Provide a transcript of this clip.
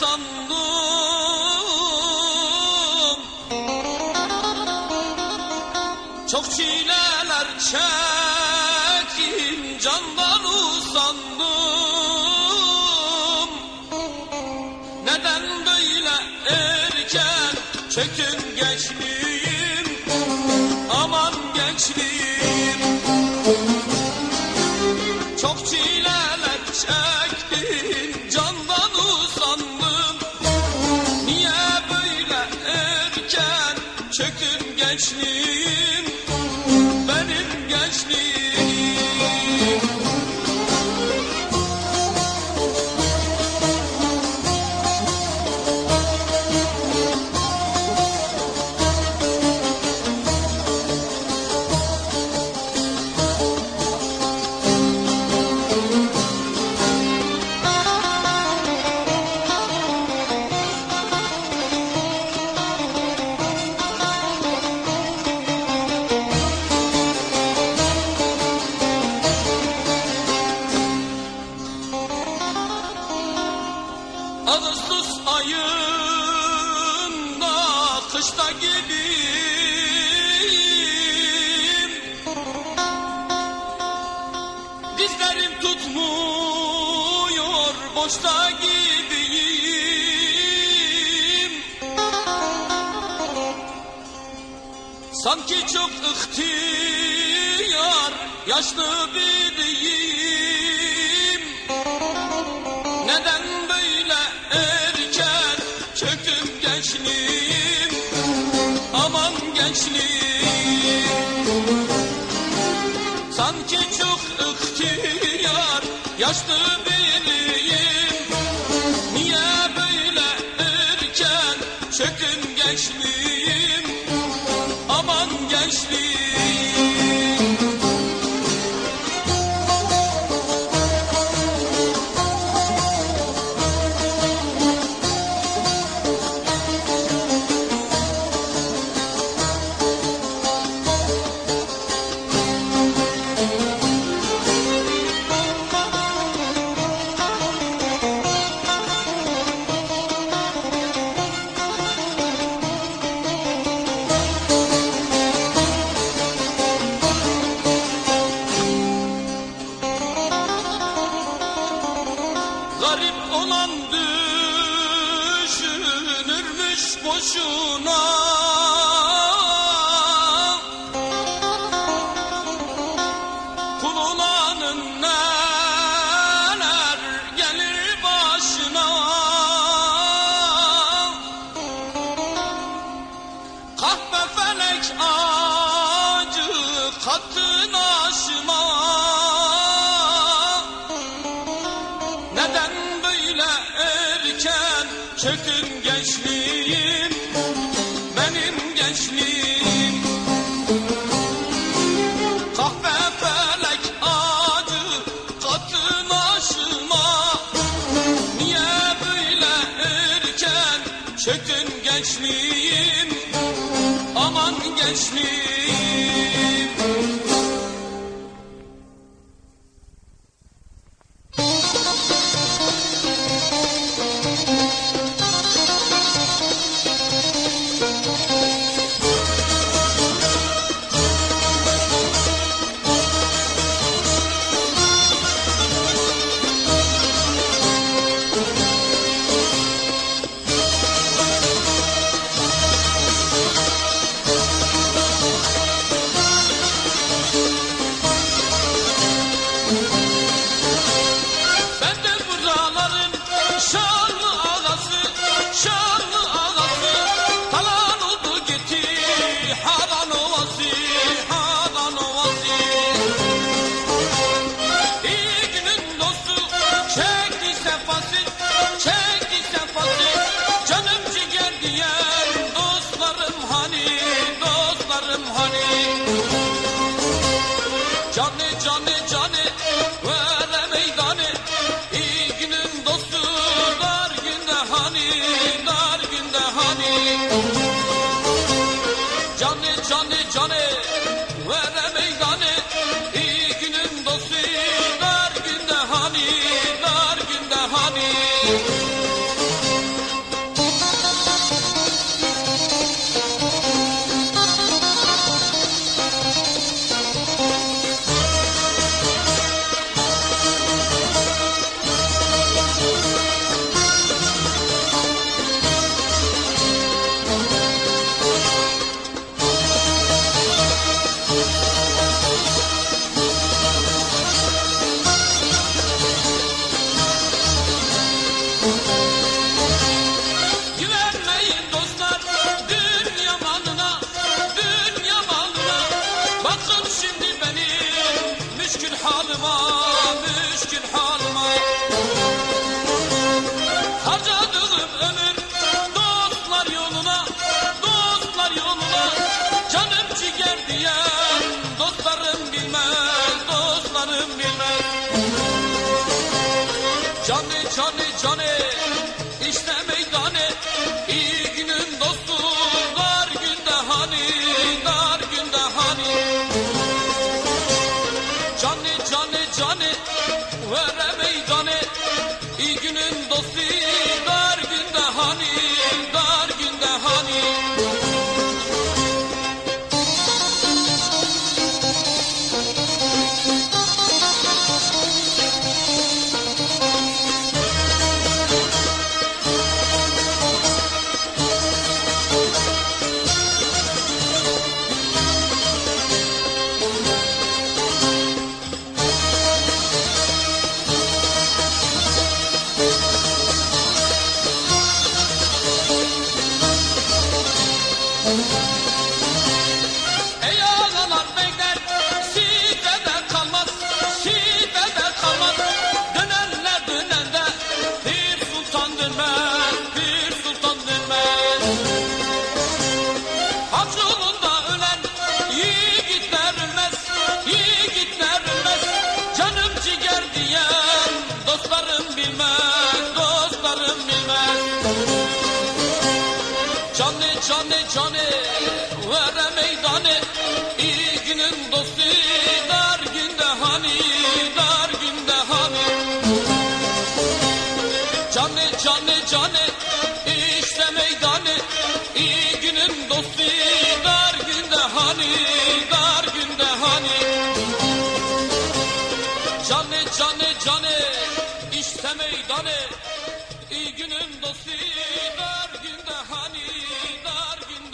sandım. Çok çileler çektim candan usandım. Neden böyle erken çökün gençliğim? Aman gençliğim çökün boşta gibiyim Sanki çok ihtiyar yaşlı biriyim. Neden böyle erken çöktüm gençliğim? Aman gençliğim. Sanki çok ihtiyar yaşlı biriyim erken çöktüm Garip olan düşünürmüş boşuna çökün gençliğim Benim gençliğim. Kahve felek acı katın aşıma. Niye böyle erken? Çökün gençliğim Aman gençliğim Johnny. Müslüman Canı canı vere meydanı